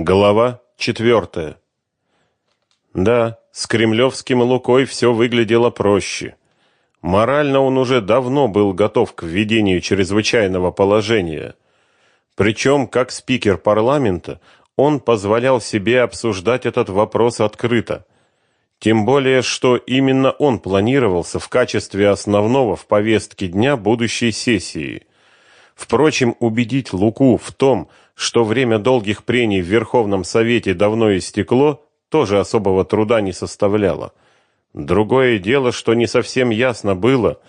Глава четвертая. Да, с кремлевским Лукой все выглядело проще. Морально он уже давно был готов к введению чрезвычайного положения. Причем, как спикер парламента, он позволял себе обсуждать этот вопрос открыто. Тем более, что именно он планировался в качестве основного в повестке дня будущей сессии. Впрочем, убедить Луку в том, что время долгих прений в Верховном Совете давно истекло, тоже особого труда не составляло. Другое дело, что не совсем ясно было,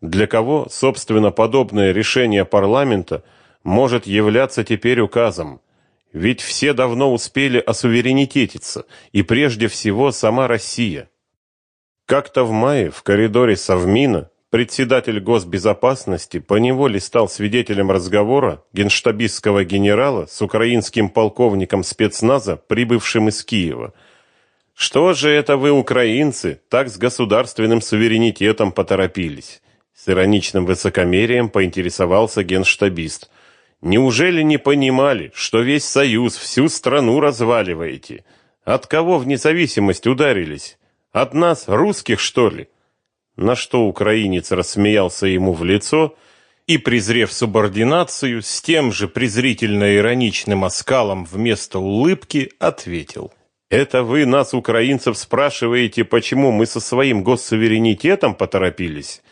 для кого, собственно, подобное решение парламента может являться теперь указом. Ведь все давно успели осуверенитетиться, и прежде всего сама Россия. Как-то в мае в коридоре Совмина председатель госбезопасности поневоле стал свидетелем разговора генштабистского генерала с украинским полковником спецназа, прибывшим из Киева. Что же это вы, украинцы, так с государственным суверенитетом поторопились? С ироничным высокомерием поинтересовался генштабист. Неужели не понимали, что весь союз, всю страну разваливаете? От кого в независимость ударились? От нас, русских, что ли? На что украинец рассмеялся ему в лицо и, презрев субординацию, с тем же презрительно-ироничным оскалом вместо улыбки ответил. «Это вы нас, украинцев, спрашиваете, почему мы со своим госсуверенитетом поторопились?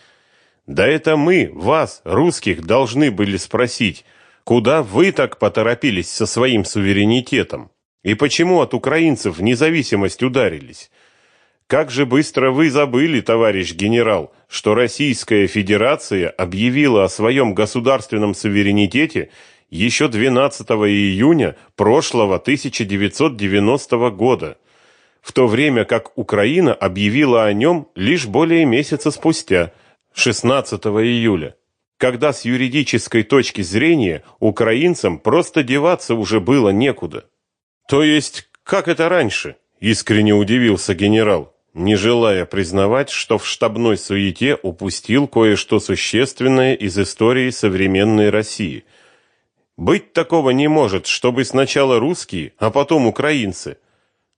Да это мы, вас, русских, должны были спросить, куда вы так поторопились со своим суверенитетом? И почему от украинцев независимость ударились?» Как же быстро вы забыли, товарищ генерал, что Российская Федерация объявила о своем государственном суверенитете еще 12 июня прошлого 1990 года, в то время как Украина объявила о нем лишь более месяца спустя, 16 июля, когда с юридической точки зрения украинцам просто деваться уже было некуда. То есть, как это раньше? Искренне удивился генерал не желая признавать, что в штабной суете упустил кое-что существенное из истории современной России. Быть такого не может, чтобы сначала русские, а потом украинцы.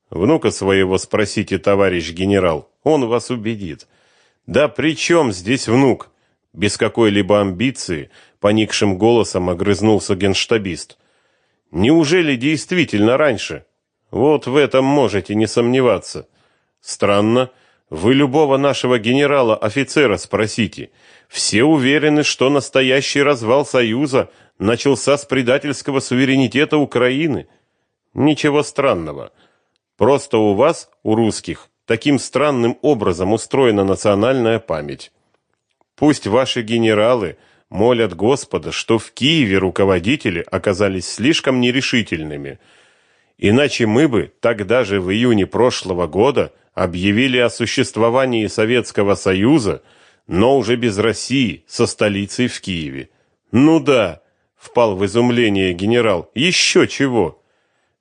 Внука своего спросите, товарищ генерал, он вас убедит. Да при чем здесь внук? Без какой-либо амбиции, поникшим голосом огрызнулся генштабист. Неужели действительно раньше? Вот в этом можете не сомневаться. Странно. Вы любого нашего генерала-офицера спросите. Все уверены, что настоящий развал Союза начался с предательского суверенитета Украины. Ничего странного. Просто у вас, у русских, таким странным образом устроена национальная память. Пусть ваши генералы молят Господа, что в Киеве руководители оказались слишком нерешительными. Иначе мы бы тогда же в июне прошлого года объявили о существовании Советского Союза, но уже без России, со столицей в Киеве. Ну да, впал в изумление генерал. Еще чего?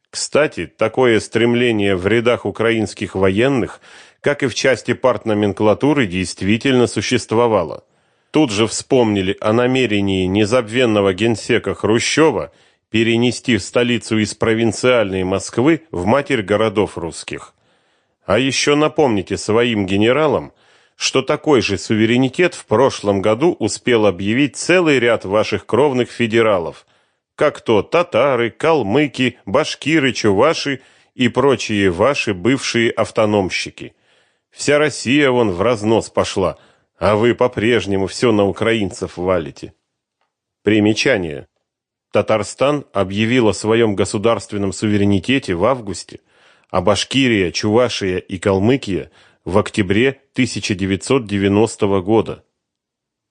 Кстати, такое стремление в рядах украинских военных, как и в части партноменклатуры, действительно существовало. Тут же вспомнили о намерении незабвенного генсека Хрущева перенести столицу из провинциальной Москвы в матерь городов русских. А еще напомните своим генералам, что такой же суверенитет в прошлом году успел объявить целый ряд ваших кровных федералов, как то татары, калмыки, башкиры, чуваши и прочие ваши бывшие автономщики. Вся Россия вон в разнос пошла, а вы по-прежнему все на украинцев валите. Примечание. Татарстан объявил о своем государственном суверенитете в августе а Башкирия, Чувашия и Калмыкия в октябре 1990 года.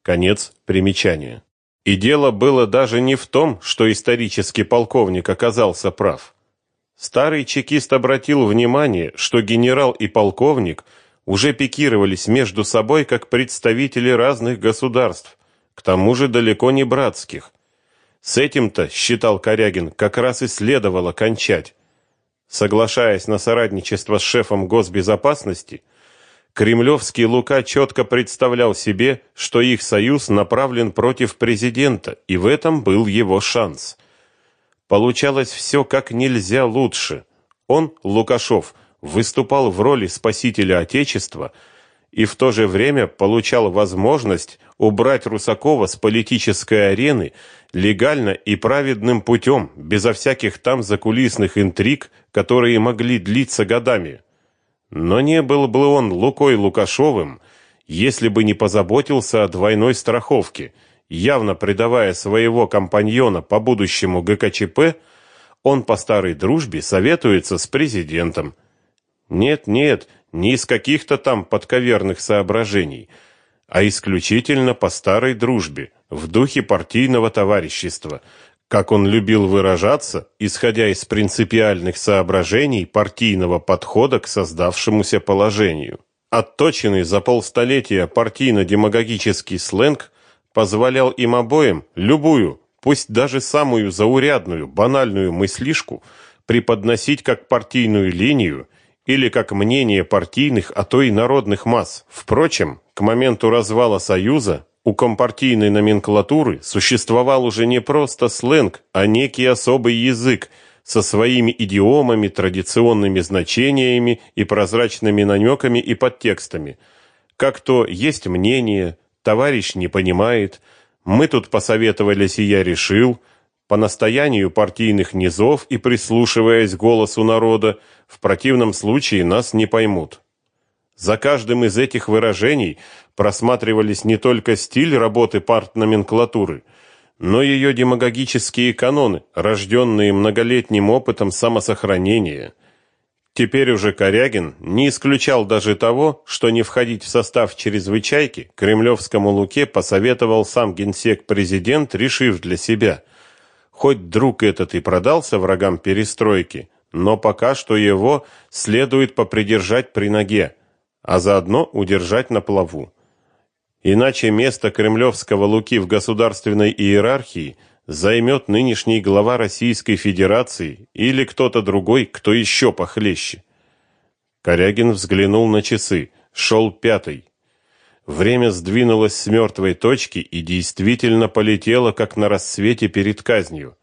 Конец примечания. И дело было даже не в том, что исторический полковник оказался прав. Старый чекист обратил внимание, что генерал и полковник уже пикировались между собой как представители разных государств, к тому же далеко не братских. С этим-то, считал Корягин, как раз и следовало кончать. Соглашаясь на соратничество с шефом госбезопасности, кремлевский Лука четко представлял себе, что их союз направлен против президента, и в этом был его шанс. получалось все как нельзя лучше. Он, Лукашов, выступал в роли спасителя Отечества и в то же время получал возможность убрать Русакова с политической арены легально и праведным путем, безо всяких там закулисных интриг, которые могли длиться годами. Но не был бы он Лукой Лукашовым, если бы не позаботился о двойной страховке, явно предавая своего компаньона по будущему ГКЧП, он по старой дружбе советуется с президентом. Нет, нет, не из каких-то там подковерных соображений, а исключительно по старой дружбе, в духе партийного товарищества, как он любил выражаться, исходя из принципиальных соображений партийного подхода к создавшемуся положению. Отточенный за полстолетия партийно-демагогический сленг позволял им обоим любую, пусть даже самую заурядную, банальную мыслишку преподносить как партийную линию или как мнение партийных, а то и народных масс. Впрочем, к моменту развала Союза у компартийной номенклатуры существовал уже не просто сленг, а некий особый язык со своими идиомами, традиционными значениями и прозрачными намеками и подтекстами. Как то есть мнение, товарищ не понимает, мы тут посоветовались, и я решил, по настоянию партийных низов и прислушиваясь к голосу народа, в противном случае нас не поймут. За каждым из этих выражений просматривались не только стиль работы партноменклатуры, но и ее демагогические каноны, рожденные многолетним опытом самосохранения. Теперь уже Корягин не исключал даже того, что не входить в состав чрезвычайки Кремлевскому Луке посоветовал сам генсек-президент, решив для себя, хоть друг этот и продался врагам перестройки, но пока что его следует попридержать при ноге, а заодно удержать на плаву. Иначе место кремлевского Луки в государственной иерархии займет нынешний глава Российской Федерации или кто-то другой, кто еще похлеще. Корягин взглянул на часы. Шел пятый. Время сдвинулось с мертвой точки и действительно полетело, как на рассвете перед казнью.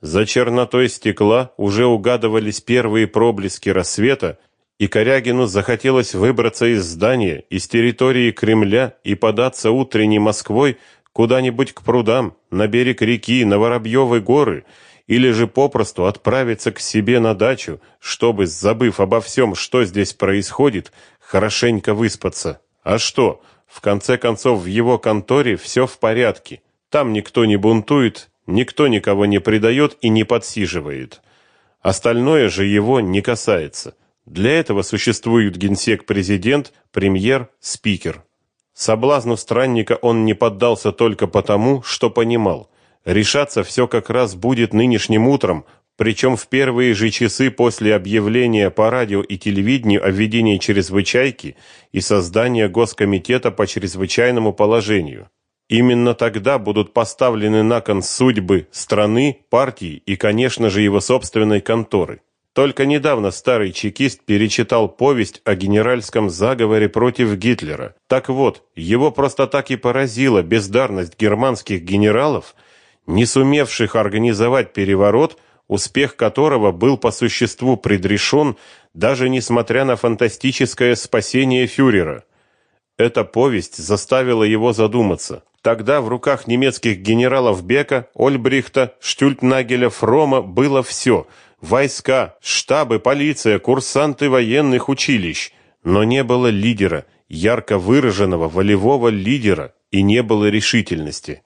За чернотой стекла уже угадывались первые проблески рассвета, и Корягину захотелось выбраться из здания, из территории Кремля и податься утренней Москвой куда-нибудь к прудам, на берег реки, на Воробьевы горы, или же попросту отправиться к себе на дачу, чтобы, забыв обо всем, что здесь происходит, хорошенько выспаться. А что? В конце концов, в его конторе все в порядке. Там никто не бунтует, никто никого не предает и не подсиживает. Остальное же его не касается. Для этого существуют генсек-президент, премьер, спикер. Соблазну странника он не поддался только потому, что понимал, решаться все как раз будет нынешним утром, причем в первые же часы после объявления по радио и телевидению о введении чрезвычайки и создания Госкомитета по чрезвычайному положению. Именно тогда будут поставлены на кон судьбы страны, партии и, конечно же, его собственной конторы. Только недавно старый чекист перечитал повесть о генеральском заговоре против Гитлера. Так вот, его просто так и поразила бездарность германских генералов, не сумевших организовать переворот, успех которого был по существу предрешен, даже несмотря на фантастическое спасение фюрера. Эта повесть заставила его задуматься. Тогда в руках немецких генералов Бека, Ольбрихта, Штюльтнагеля, Фрома было все – Войска, штабы, полиция, курсанты военных училищ, но не было лидера, ярко выраженного волевого лидера, и не было решительности.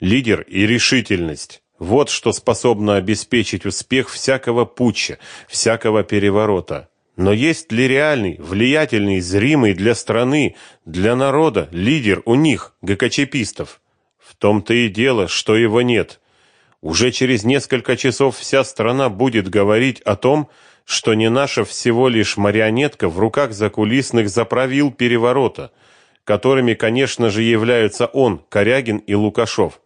Лидер и решительность вот что способно обеспечить успех всякого путча, всякого переворота. Но есть ли реальный, влиятельный, зримый для страны, для народа лидер у них, ГКЧПистов? В том-то и дело, что его нет. Уже через несколько часов вся страна будет говорить о том, что не наша всего лишь марионетка в руках закулисных заправил переворота, которыми, конечно же, являются он, Корягин и Лукашов.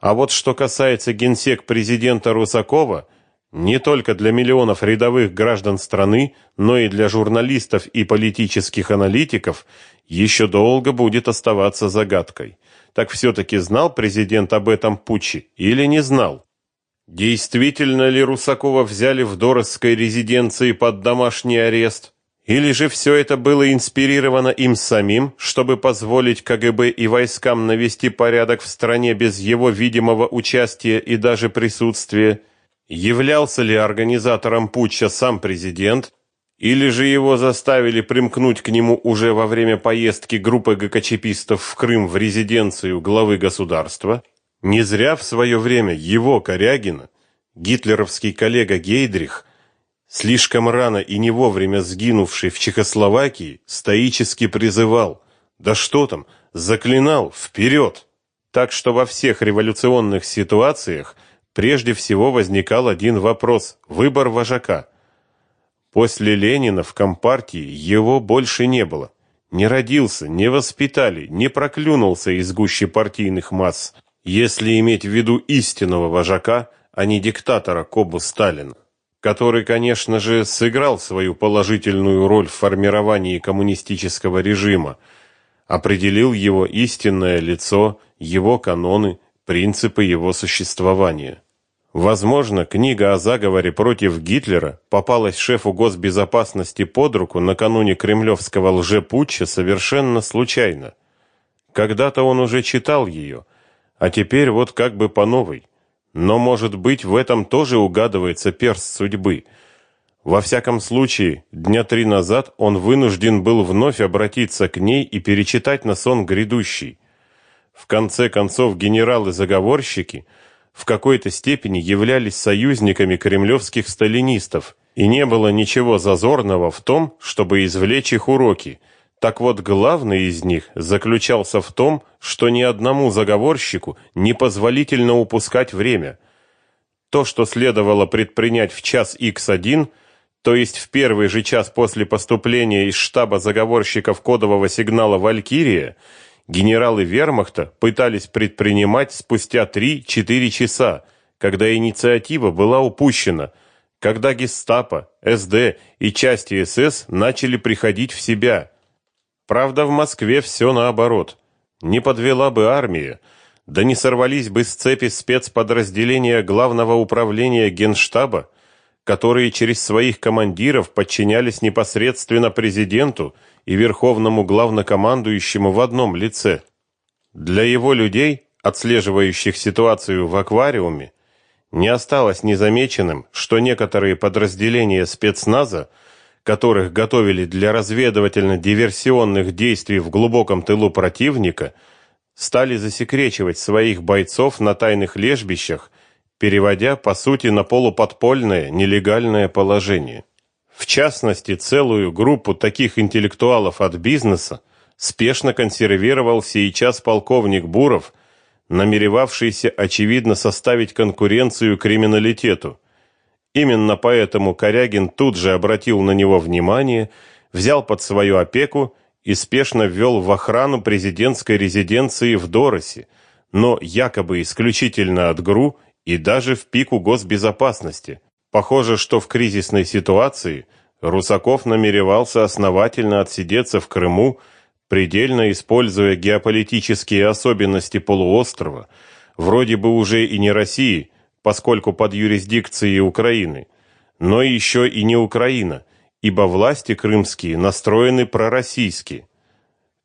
А вот что касается генсек президента Русакова, не только для миллионов рядовых граждан страны, но и для журналистов и политических аналитиков еще долго будет оставаться загадкой. Так все-таки знал президент об этом путче или не знал? Действительно ли Русакова взяли в Доросской резиденции под домашний арест? Или же все это было инспирировано им самим, чтобы позволить КГБ и войскам навести порядок в стране без его видимого участия и даже присутствия? Являлся ли организатором путча сам президент, или же его заставили примкнуть к нему уже во время поездки группы ГКЧПистов в Крым в резиденцию главы государства? Не зря в свое время его, Корягина, гитлеровский коллега Гейдрих, слишком рано и не вовремя сгинувший в Чехословакии, стоически призывал, да что там, заклинал вперед. Так что во всех революционных ситуациях прежде всего возникал один вопрос – выбор вожака – После Ленина в Компартии его больше не было. Не родился, не воспитали, не проклюнулся из гущи партийных масс, если иметь в виду истинного вожака, а не диктатора Кобу Сталина, который, конечно же, сыграл свою положительную роль в формировании коммунистического режима, определил его истинное лицо, его каноны, принципы его существования. Возможно, книга о заговоре против Гитлера попалась шефу госбезопасности под руку накануне кремлевского лжепутча совершенно случайно. Когда-то он уже читал ее, а теперь вот как бы по новой. Но, может быть, в этом тоже угадывается перст судьбы. Во всяком случае, дня три назад он вынужден был вновь обратиться к ней и перечитать на сон грядущий. В конце концов, генералы-заговорщики – в какой-то степени являлись союзниками кремлевских сталинистов, и не было ничего зазорного в том, чтобы извлечь их уроки. Так вот, главный из них заключался в том, что ни одному заговорщику не позволительно упускать время. То, что следовало предпринять в час X1, то есть в первый же час после поступления из штаба заговорщиков кодового сигнала «Валькирия», генералы вермахта пытались предпринимать спустя 3-4 часа, когда инициатива была упущена, когда гестапо, СД и части СС начали приходить в себя. Правда, в Москве все наоборот. Не подвела бы армия, да не сорвались бы с цепи спецподразделения Главного управления Генштаба, которые через своих командиров подчинялись непосредственно президенту и верховному главнокомандующему в одном лице. Для его людей, отслеживающих ситуацию в аквариуме, не осталось незамеченным, что некоторые подразделения спецназа, которых готовили для разведывательно-диверсионных действий в глубоком тылу противника, стали засекречивать своих бойцов на тайных лежбищах, переводя по сути на полуподпольное нелегальное положение. В частности, целую группу таких интеллектуалов от бизнеса спешно консервировал сейчас полковник Буров, намеревавшийся очевидно составить конкуренцию криминалитету. Именно поэтому Корягин тут же обратил на него внимание, взял под свою опеку и спешно ввел в охрану президентской резиденции в Доросе, но якобы исключительно от ГРУ и даже в пику госбезопасности – Похоже, что в кризисной ситуации Русаков намеревался основательно отсидеться в Крыму, предельно используя геополитические особенности полуострова, вроде бы уже и не России, поскольку под юрисдикцией Украины, но еще и не Украина, ибо власти крымские настроены пророссийски.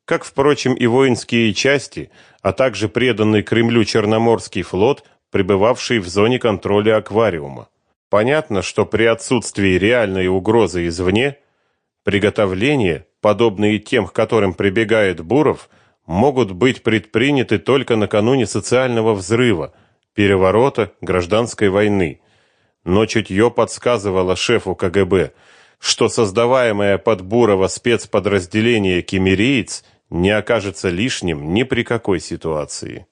Как, впрочем, и воинские части, а также преданный Кремлю Черноморский флот, пребывавший в зоне контроля аквариума. Понятно, что при отсутствии реальной угрозы извне, приготовления, подобные тем, к которым прибегает Буров, могут быть предприняты только накануне социального взрыва, переворота, гражданской войны. Но чутье подсказывало шефу КГБ, что создаваемое под Бурова спецподразделение «Кемериец» не окажется лишним ни при какой ситуации.